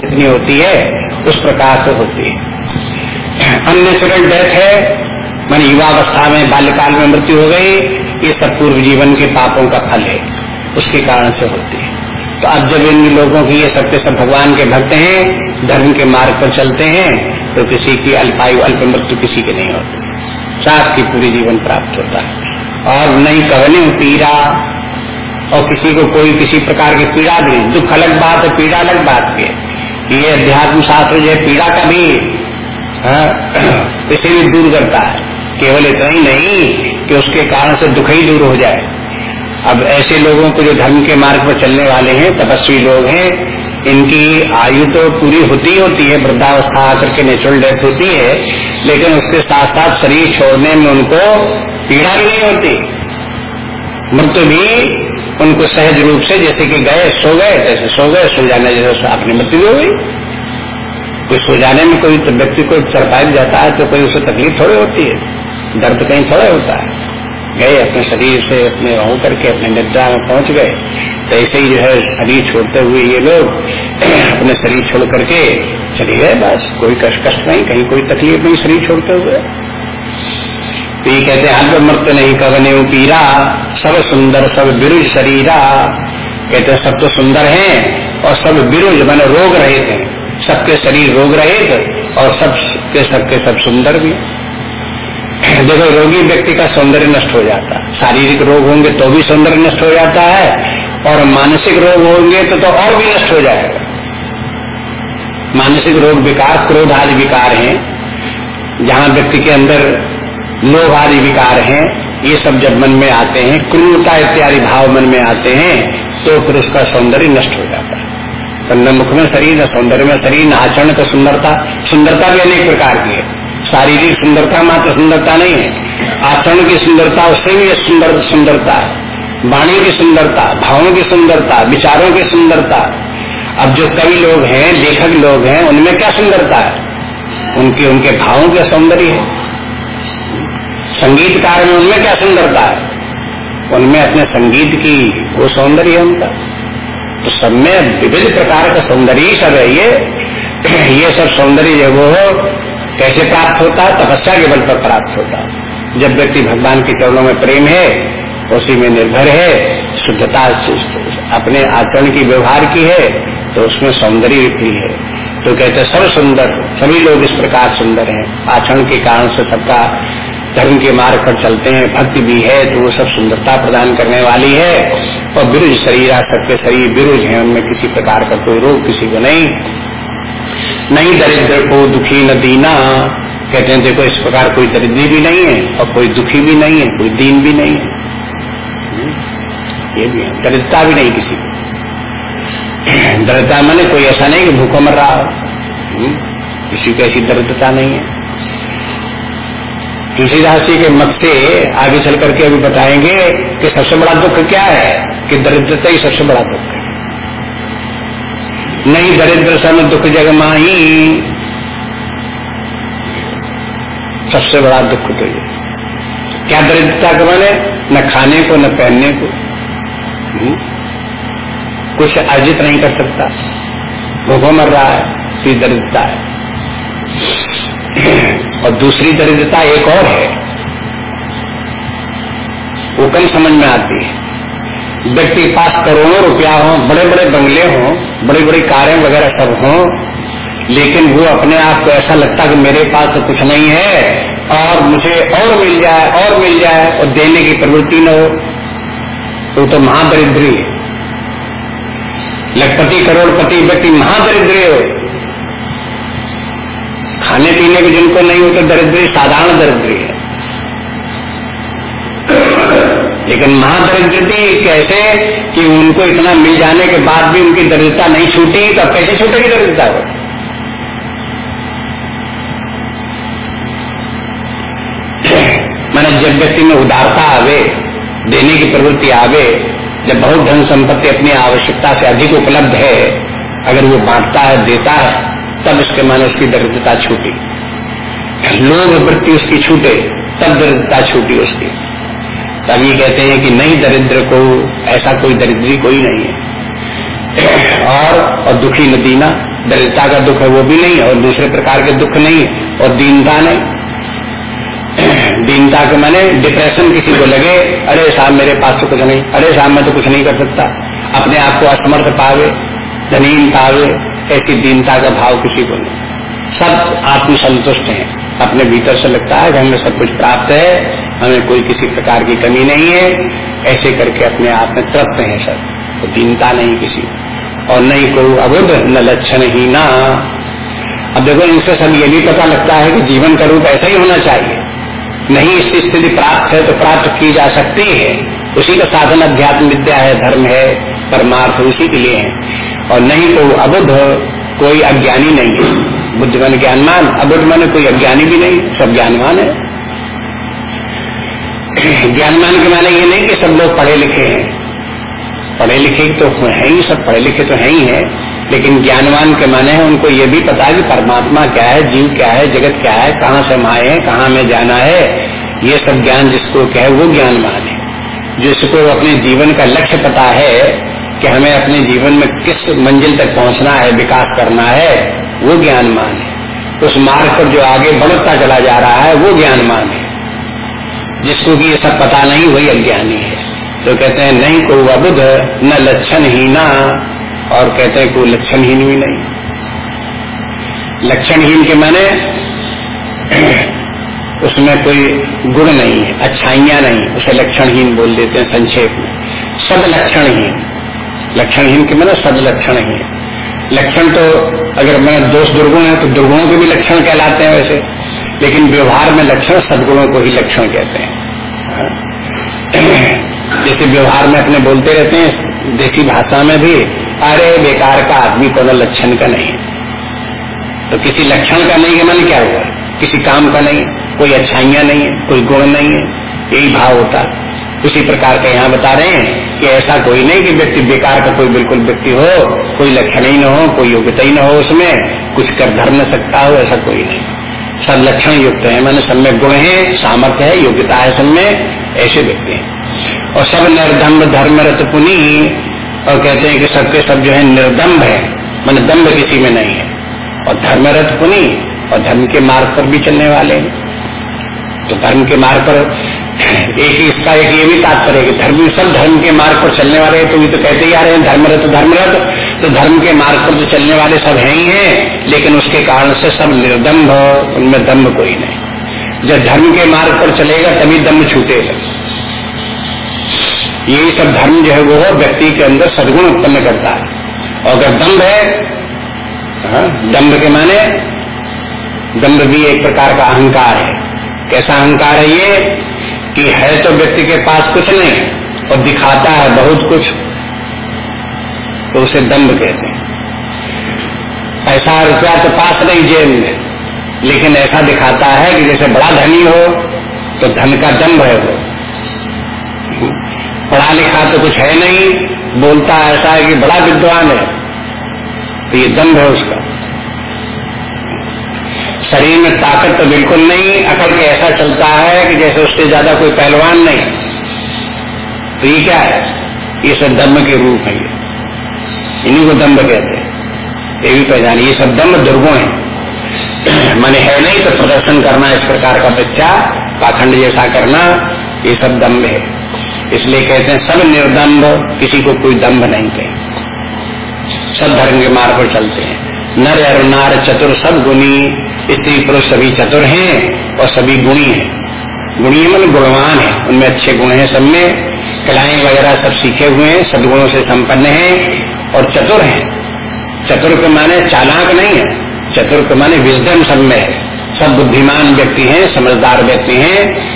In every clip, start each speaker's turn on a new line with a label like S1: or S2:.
S1: जितनी होती है, उस प्रकार से होती है। अननेचुरल डेथ है, मान युवावस्था में, बाल्यकाल में मृत्यु हो गई, ये सब पूर्व जीवन के पापों का फल है, उसके कारण से होती है। तो अब जब इन लोगों की ये सबके सब भगवान के भक्त हैं, धर्म के मार्ग पर चलते हैं तो किसी की अल्पायु, अल्प मृत्यु किसी की नहीं होती। साथ की पूरी जीवन प्राप्त होता है। और नहीं कहने पीड़ा, और किसी को कोई किसी प्रकार की पीड़ा भी दुख अलग बात है, पीड़ा अलग बात भी है। ये अध्यात्म शास्त्र जो पीड़ा का भी हाँ, इसे भी दूर करता है। केवल इतना ही नहीं कि उसके कारण से दुख ही दूर हो जाए। अब ऐसे लोगों को जो धर्म के मार्ग पर चलने वाले हैं तपस्वी लोग हैं इनकी आयु तो पूरी होती होती है वृद्धावस्था आकर के नेचुरल डेथ होती है लेकिन उसके साथ साथ शरीर छोड़ने में उनको पीड़ा भी नहीं होती। मृत्यु भी उनको सहज रूप से, जैसे कि गए, सो गए जैसे सो गए, सो जाने जैसे अपनी मृत्यु हो गई। कोई सो जाने में कोई तो व्यक्ति को चरपाई जाता है तो कोई उसे तकलीफ़ थोड़ी होती है, दर्द कहीं थोड़ा होता है। गए अपने शरीर से, अपने हो करके, अपने निद्रा में पहुँच गए। तो ऐसे ही जो है, शरीर छोड़ते हुए ये लोग अपने शरीर छोड़ करके चले गए, बस। कोई कष्ट कष्ट नहीं, कहीं कोई तकलीफ़ नहीं, शरीर छोड़ते हुए। तो ये कहते हैं अल्प मृत्यु नहीं कवने पीरा सब सुंदर सब बिरुज शरीरा। कहते सब तो सुंदर हैं और सब बिरुज मैंने रोग रहित हैं। सबके शरीर रोग रहित और सबके सबके सब सुंदर भी देखो रोगी व्यक्ति का सौंदर्य नष्ट हो जाता है। शारीरिक रोग होंगे तो भी सौंदर्य नष्ट हो जाता है और मानसिक रोग होंगे तो, तो और भी नष्ट हो जाएगा। मानसिक रोग विकार क्रोध आदि विकार हैं। जहाँ व्यक्ति के अंदर लोभ आदि विकार हैं, ये सब जब मन में आते हैं, क्रूरता इत्यादि भाव मन में आते हैं तो फिर उसका सौंदर्य नष्ट हो जाता है। तो न मुख में शरीर न सौंदर्य में शरीर न आचरण का सुंदरता सुंदरता भी अनेक प्रकार की है। शारीरिक सुंदरता मात्र सुंदरता नहीं है, आचरण की सुंदरता उससे भी सुंदर, सुंदरता है। वाणी की सुंदरता, भावों की सुंदरता, विचारों की सुंदरता। अब जो कवि लोग हैं, लेखक लोग हैं, उनमें क्या सुंदरता है? उनके उनके भावों का सौंदर्य है। संगीतकार में उनमें क्या सुंदरता है? उनमें अपने संगीत की वो सौंदर्य है उनका। तो सब में विविध प्रकार का सौंदर्य सब है। ये ये सब सौंदर्य वो कैसे प्राप्त होता है? तपस्या के बल पर प्राप्त होता है। जब व्यक्ति भगवान के चरणों में प्रेम है, उसी में निर्भर है, शुद्धता अपने आचरण की व्यवहार की है तो उसमें सौंदर्य भी है। तो कहते सब सुंदर, सभी लोग इस प्रकार सुंदर हैं। आचरण के कारण से सबका धर्म के मार्ग पर चलते हैं भक्ति भी है तो वो सब सुंदरता प्रदान करने वाली है। और बिरुज शरीर आ सबके शरीर बिरुज है उनमें किसी प्रकार का कोई रोग किसी को नहीं। नहीं दरिद्र को दुखी न दीना। कहते हैं देखो इस प्रकार कोई दरिद्री भी नहीं है और कोई दुखी भी नहीं है कोई दीन भी नहीं है। ये भी है। दरिद्रता भी नहीं किसी को। दरिद्रता मैंने कोई ऐसा नहीं कि भूखो मर रहा हो। हम्म, किसी को ऐसी दरिद्रता नहीं है। तुलसीदास जी के मत से आगे चल करके अभी बताएँगे कि सबसे बड़ा दुख क्या है कि दरिद्रता ही सबसे बड़ा दुख है। नहीं दरिद्र सन दुख जग माही, सबसे बड़ा दुख तो ये। क्या दरिद्रता के माने? न खाने को, न पहनने को। हम्म? कुछ अर्जित नहीं कर सकता। भूखो मर रहा है तो दरिद्रता है। और दूसरी दरिद्रता एक और है। वो कम समझ में आती है। व्यक्ति के पास करोड़ों रुपया हो बड़े बड़े बंगले हों बड़ी बड़ी कारें वगैरह सब हों, लेकिन वो अपने आप को ऐसा लगता कि मेरे पास तो कुछ नहीं है, और मुझे और मिल जाए, और मिल जाए, और देने की प्रवृत्ति न हो। तो तो महादरिद्री लखपति, करोड़पति व्यक्ति महादरिद्री हो। खाने पीने के जिनको नहीं हो तो दरिद्री साधारण दरिद्री है। लेकिन महादरिद्रती कैसे कि उनको इतना मिल जाने के बाद भी उनकी दरिद्रता नहीं छूटी तो कैसे छूटेगी दरिद्रता वो मैंने जब व्यक्ति में उदारता आवे, देने की प्रवृत्ति आवे, जब बहुत धन संपत्ति अपनी आवश्यकता से अधिक उपलब्ध है, अगर वो बांटता है, देता है तब इसके माने उसकी दरिद्रता छूटी। लोग वृत्ति उसकी छूटे, तब दरिद्रता छूटी उसकी। तब ये कहते हैं कि नहीं दरिद्र को, ऐसा कोई दरिद्री कोई नहीं है। और और दुखी नदीना दरिद्रता का दुख है वो भी नहीं और दूसरे प्रकार के दुख नहीं और दीनता नहीं। दीनता के माने डिप्रेशन किसी को लगे, अरे साहब मेरे पास तो कुछ नहीं, अरे साहब मैं तो कुछ नहीं कर सकता। अपने आप को असमर्थ पावे, धनीन पावे ऐसी दीनता का भाव किसी को नहीं। सब आत्मसंतुष्ट हैं। अपने भीतर से लगता है कि हमें सब कुछ प्राप्त है, हमें कोई किसी प्रकार की कमी नहीं है। ऐसे करके अपने आप में तृप्त है सब। तो दीनता नहीं किसी और नहीं कोई अबुद्ध न लक्षण ही ना। अब देखो, इनसे सब ये भी पता लगता है कि जीवन का रूप ऐसा ही होना चाहिए। नहीं इसकी स्थिति प्राप्त है तो प्राप्त की जा सकती है। उसी का साधन अध्यात्म विद्या है, धर्म है, परमार्थ उसी के लिए है। और नहीं तो अबुद्ध कोई अज्ञानी नहीं है। बुद्ध मन ज्ञानमान अबुद्ध मन कोई अज्ञानी भी नहीं, सब ज्ञानमान है। ज्ञानमान के माने ये नहीं कि सब लोग पढ़े लिखे हैं। पढ़े लिखे तो है ही, सब पढ़े लिखे तो है ही है, लेकिन ज्ञानवान के माने हैं, उनको ये भी पता है कि परमात्मा क्या है, जीव क्या है, जगत क्या है, कहाँ से माए हैं, कहाँ में जाना है। ये सब ज्ञान जिसको कहे वो ज्ञानवान है। जिसको अपने जीवन का लक्ष्य पता है कि हमें अपने जीवन में किस मंजिल तक पहुँचना है, विकास करना है, वो ज्ञान मान है। उस मार्ग पर जो आगे बढ़ता चला जा रहा है, वो ज्ञान मान है। जिसको कि ये सब पता नहीं, वही अज्ञानी है। तो कहते हैं, नहीं को अबुध, न लक्षण ही ना और कहते हैं कोई लक्षणहीन भी नहीं। लक्षणहीन के माने, उसमें कोई गुण नहीं है, अच्छाइयाँ नहीं, उसे लक्षणहीन बोल देते हैं, संक्षेप में। सद लक्षणहीन। लक्षणहीन के माने सद लक्षणहीन लक्षण तो अगर मैंने दोष दुर्गुण है तो दुर्गुणों के भी लक्षण कहलाते हैं वैसे। लेकिन व्यवहार में लक्षण सदगुणों को ही लक्षण कहते हैं। जैसे व्यवहार में अपने बोलते रहते हैं देसी भाषा में भी, अरे बेकार का आदमी को लक्षण का नहीं तो किसी लक्षण का नहीं है, मन क्या हुआ? किसी काम का नहीं कोई अच्छाइयाँ नहीं है, कोई गुण नहीं है, यही भाव होता। उसी प्रकार का यहाँ बता रहे हैं कि ऐसा कोई नहीं कि व्यक्ति बेकार का कोई बिल्कुल व्यक्ति हो, कोई लक्षण ही न हो, कोई योग्यता ही न हो उसमें, कुछ कर धर न सकता हो, ऐसा कोई नहीं। सब लक्षण युक्त है, मैंने सब में गुण है, सामर्थ्य है, योग्यता है सब में, ऐसे व्यक्ति हैं। और सब निर्धम्ब धर्मरत पुनी, और कहते हैं कि सबके सब जो है निर्दम्भ है, मन दम्भ किसी में नहीं है। और धर्मरथ पुनी, और धर्म के मार्ग पर भी चलने वाले हैं। तो धर्म के मार्ग पर एक इसका एक ये भी तात्पर्य कि धर्म सब धर्म के मार्ग पर चलने वाले तो ये तो कहते ही आ रहे हैं धर्मरथ धर्मरथ तो धर्म के मार्ग पर जो चलने वाले सब हैं ही हैं लेकिन उसके कारण से सब निर्दम्भ उनमें दम्भ कोई नहीं। जब धर्म के मार्ग पर चलेगा तभी दम्भ छूटेगा यही सब धर्म जो है वो व्यक्ति के अंदर सदगुण उत्पन्न करता है। और अगर दम्भ है हाँ, दम्भ के माने दम्भ भी एक प्रकार का अहंकार है। कैसा अहंकार है ये? कि है तो व्यक्ति के पास कुछ नहीं, और दिखाता है बहुत कुछ तो उसे दम्भ कहते हैं। ऐसा रुपया तो पास नहीं जेब में, लेकिन ऐसा दिखाता है कि जैसे बड़ा धनी हो तो धन का दम्भ है वो। पढ़ा लिखा तो कुछ है नहीं, बोलता ऐसा है कि बड़ा विद्वान है तो ये दम्भ है उसका। शरीर में ताकत तो बिल्कुल नहीं अकड़ के ऐसा चलता है कि जैसे उससे ज़्यादा कोई पहलवान नहीं। तो ये क्या है? ये सब दम्भ के रूप है ये। इन्हीं को दम्भ कहते हैं। ये भी पहचान ये सब दम्भ दुर्गो है। मन है नहीं तो प्रदर्शन करना, इस प्रकार का बच्चा पाखंड जैसा करना, ये सब दम्भ है। इसलिए कहते हैं, सब निर्दम्भ, किसी को कोई दम्भ नहीं कहे। सब धर्म के मार्ग पर चलते हैं। नर और नार चतुर सब गुणी स्त्री पुरुष सभी चतुर हैं और सभी गुणी हैं। गुणी मन गुणवान है। उनमें अच्छे गुण हैं सब में। कलाएँ वगैरह सब सीखे हुए हैं, सदगुणों से संपन्न हैं और चतुर हैं। चतुर के माने चालाक नहीं है। चतुर के माने विजडम सब में है। सब बुद्धिमान व्यक्ति हैं, समझदार व्यक्ति हैं।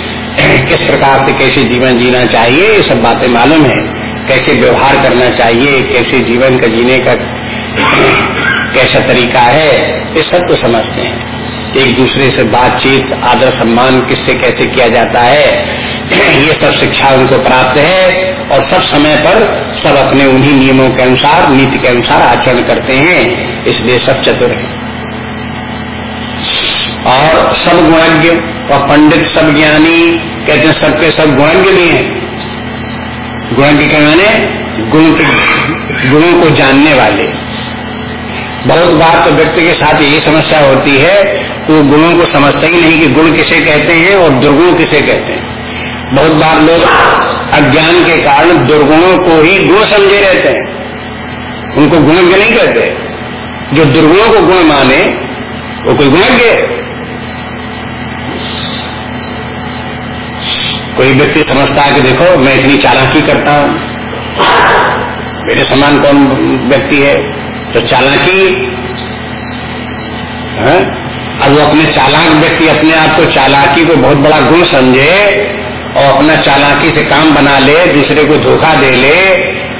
S1: किस प्रकार से कैसे जीवन जीना चाहिए, ये सब बातें मालूम है। कैसे व्यवहार करना चाहिए, कैसे जीवन का जीने का कैसा तरीका है, ये सब तो समझते हैं। एक दूसरे से बातचीत, आदर सम्मान किससे कैसे किया जाता है, ये सब शिक्षा उनको प्राप्त है और सब समय पर सब अपने उन्हीं नियमों के अनुसार, नीति के अनुसार आचरण करते हैं, इसलिए सब चतुर है। और सब गुणज्ञ और पंडित, सब ज्ञानी, कहते हैं सबके सब गुणज्ञ भी हैं। गुणज्ञ के माने गुण गुणों को जानने वाले। बहुत बार तो व्यक्ति के साथ यही समस्या होती है वो गुणों को समझता ही नहीं कि गुण किसे कहते हैं और दुर्गुण किसे कहते हैं। बहुत बार लोग अज्ञान के कारण दुर्गुणों को ही गुण समझे रहते हैं। उनको गुणज्ञ नहीं कहते। जो दुर्गुणों को गुण माने, वो कोई गुणज्ञ कोई व्यक्ति समझता है कि देखो, मैं इतनी चालाकी करता हूँ। मेरे समान कौन व्यक्ति है? तो चालाकी, है? वो अपने चालाक व्यक्ति अपने आप को चालाकी को बहुत बड़ा गुण समझे और अपना चालाकी से काम बना ले, दूसरे को धोखा दे ले,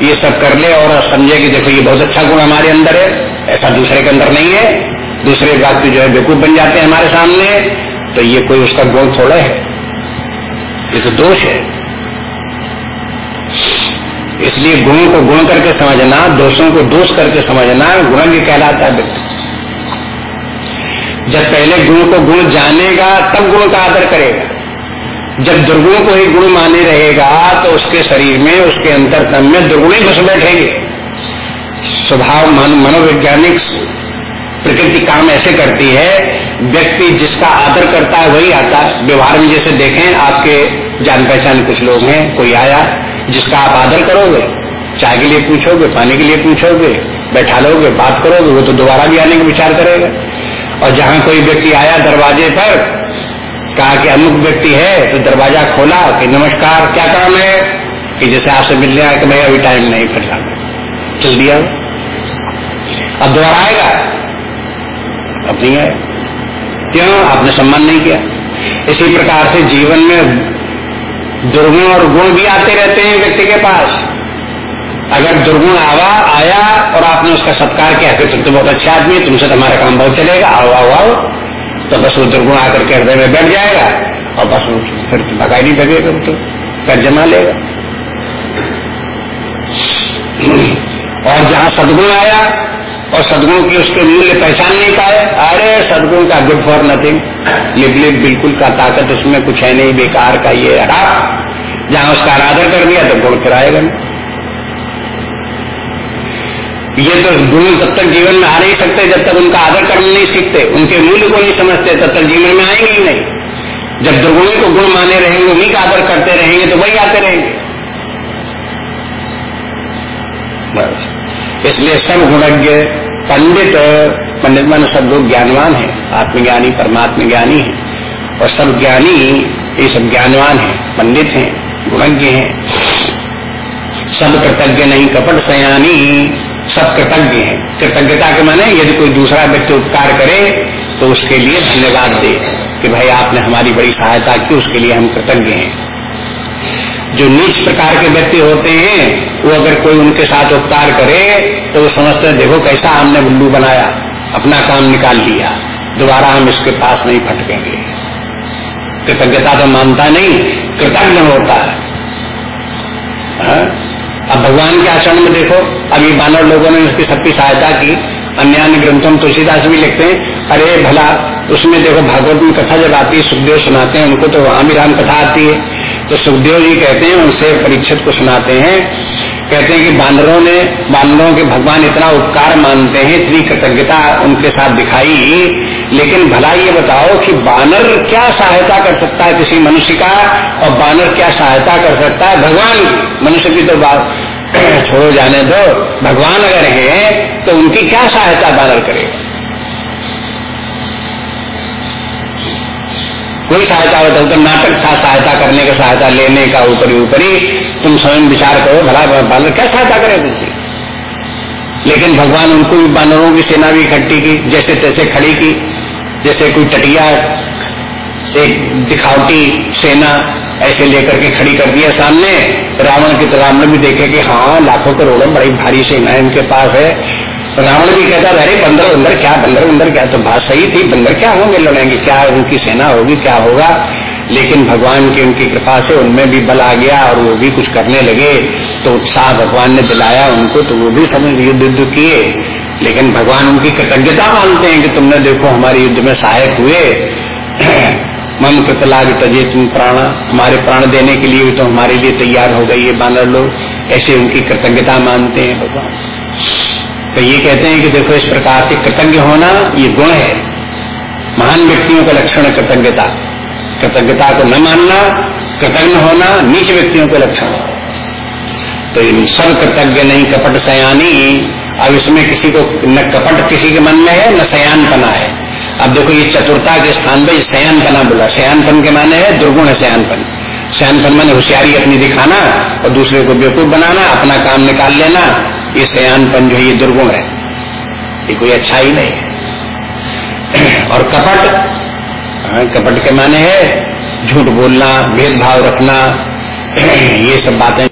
S1: ये सब कर ले और समझे कि देखो ये बहुत अच्छा गुण हमारे अंदर है, ऐसा दूसरे के अंदर नहीं है। दूसरे व्यक्ति जो है बेकूफ बन जाते हैं हमारे सामने तो ये कोई उसका गुण थोड़ा है। ये तो दोष है। इसलिए गुणों को गुण करके समझना, दोषों को दोष करके समझना गुण कहलाता है व्यक्ति। जब पहले गुण को गुण जानेगा, तब गुण का आदर करेगा। जब दुर्गुण को ही गुण माने रहेगा तो उसके शरीर में, उसके अंतरतम में दुर्गुण ही घुस बैठेंगे। स्वभाव मनोवैज्ञानिक प्रकृति काम ऐसे करती है, व्यक्ति जिसका आदर करता है, वही आता है। व्यवहार में जैसे देखें, आपके जान पहचान कुछ लोग हैं, कोई आया, जिसका आप आदर करोगे, चाय के लिए पूछोगे, पानी के लिए पूछोगे, बैठा लोगे, बात करोगे, वो तो दोबारा भी आने का विचार करेगा। और जहाँ कोई व्यक्ति आया दरवाजे पर, कहा कि अमुक व्यक्ति है तो दरवाज़ा खोला कि नमस्कार, क्या काम है? कि जैसे आपसे मिलने आया कि भाई अभी टाइम नहीं फिर चल दिया अब दोबारा आएगा। अब नहीं क्यों? आपने सम्मान नहीं किया। इसी प्रकार से जीवन में दुर्गुण और गुण भी आते रहते हैं व्यक्ति के पास। अगर दुर्गुण आवा, आया और आपने उसका सत्कार किया कि तुम तो बहुत अच्छा आदमी है, तुमसे तो हमारा काम बहुत चलेगा। आओ आओ आओ। तो बस वो दुर्गुण आकर के हृदय में बैठ जाएगा और बस फिर भगाई नहीं लगेगा तो कर जमा लेगा। और जहाँ सदगुण आया और सदगुण की उसके मूल्य पहचान नहीं पाए अरे सदगुण का गुड फॉर नथिंग। लिप बिल्कुल का ताकत, उसमें कुछ है नहीं, बेकार का ये हटा जहाँ उसका आराधर कर दिया तो गुण फिर आएगा नहीं। ये तो गुण तब तक जीवन में आ नहीं सकते जब तक उनका आदर करना नहीं सीखते। उनके मूल्य को नहीं समझते, तब तक जीवन में आएँगे ही नहीं। जब दुर्गुणी को गुण माने रहेंगे, उन्हीं का आदर करते रहेंगे तो वही आते रहेंगे। इसलिए सब गुणज्ञ, पंडित पंडित मान सब लोग ज्ञानवान है, आत्मज्ञानी, परमात्म ज्ञानी है, और सब ज्ञानी, ये सब ज्ञानवान है, पंडित हैं, गुणज्ञ हैं। सब कृतज्ञ नहीं, कपट सयानी। सब कृतज्ञ है। कृतज्ञता के माने यदि कोई दूसरा व्यक्ति उपकार करे तो उसके लिए धन्यवाद दे कि भाई आपने हमारी बड़ी सहायता की, उसके लिए हम कृतज्ञ हैं। जो नीच प्रकार के व्यक्ति होते हैं, वो अगर कोई उनके साथ उपकार करे तो वो समझते हैं, देखो कैसा हमने बुल्लू बनाया, अपना काम निकाल लिया, दोबारा हम इसके पास नहीं फटकेंगे कृतज्ञता तो मानता नहीं, कृतज्ञ होता हा? अब भगवान के आचरण में देखो अभी बानर लोगों ने उसकी सबकी सहायता की। अन्य अन्य ग्रंथों में तुलसीदास भी लिखते हैं, अरे भला, उसमें देखो भागवत में कथा जब आती है, सुखदेव सुनाते हैं, उनको तो वहाँ भी राम कथा आती है। तो सुखदेव जी कहते हैं, उनसे परीक्षित को सुनाते हैं। कहते हैं कि बानरों ने, बानरों के भगवान इतना उपकार मानते हैं, इतनी कृतज्ञता उनके साथ दिखाई, लेकिन भला ये बताओ कि बानर क्या सहायता कर सकता है किसी मनुष्य का, और बानर क्या सहायता कर सकता है भगवान मनुष्य की तो बात छोड़ो, जाने दो। भगवान अगर है तो उनकी क्या सहायता बानर करेगा कोई सहायता होता तो नाटक था, सहायता करने का, सहायता लेने का ऊपरी ऊपरी। तुम स्वयं विचार करो, भला बानर क्या सहायता करे तुमसे? लेकिन भगवान उनको भी बानरों की सेना भी इकट्ठी की, जैसे तैसे खड़ी की, जैसे कोई टटिया, एक दिखावटी सेना ऐसे लेकर के खड़ी कर दिया सामने। रावण की तो रावण भी देखे कि हाँ लाखों करोड़ों, बड़ी भारी सेना इनके पास है। रावण भी कहता था अरे, बंदर बंदर क्या, बंदर बंदर क्या तो बात सही थी। बंदर क्या होंगे लड़ेंगे? क्या उनकी सेना होगी, क्या होगा? लेकिन भगवान की उनकी कृपा से उनमें भी बल आ गया और वो भी कुछ करने लगे। तो उत्साह भगवान ने दिलाया उनको तो वो भी समझ युद्ध युद्ध किए। लेकिन भगवान उनकी कृतज्ञता मानते हैं कि तुमने देखो, हमारे युद्ध में सहायक हुए। मम कृतलाग तजे तुम प्राण, हमारे प्राण देने के लिए तो हमारे लिए तैयार हो गई है बानर लोग। ऐसे उनकी कृतज्ञता मानते हैं भगवान। तो ये कहते हैं कि देखो, इस प्रकार से कृतज्ञ होना ये गुण है। महान व्यक्तियों का लक्षण है कृतज्ञता। कृतज्ञता को न मानना, कृतज्ञ होना नीच व्यक्तियों का लक्षण तो इन सब कृतज्ञ नहीं, कपट सयानी। अब इसमें किसी को न कपट किसी के मन में है, न सयान सयानपना है। अब देखो ये चतुरता के स्थान पर सयानपना बोला। सयानपन के माने है दुर्गुण है सयानपन सयानपन मैंने होशियारी अपनी दिखाना और दूसरे को बेवकूफ़ बनाना अपना काम निकाल लेना। ये सयानपन जो है ये दुर्गुण है। ये कोई अच्छा ही नहीं है। और कपट हाँ, कपट के माने है झूठ बोलना भेदभाव रखना ये सब बातें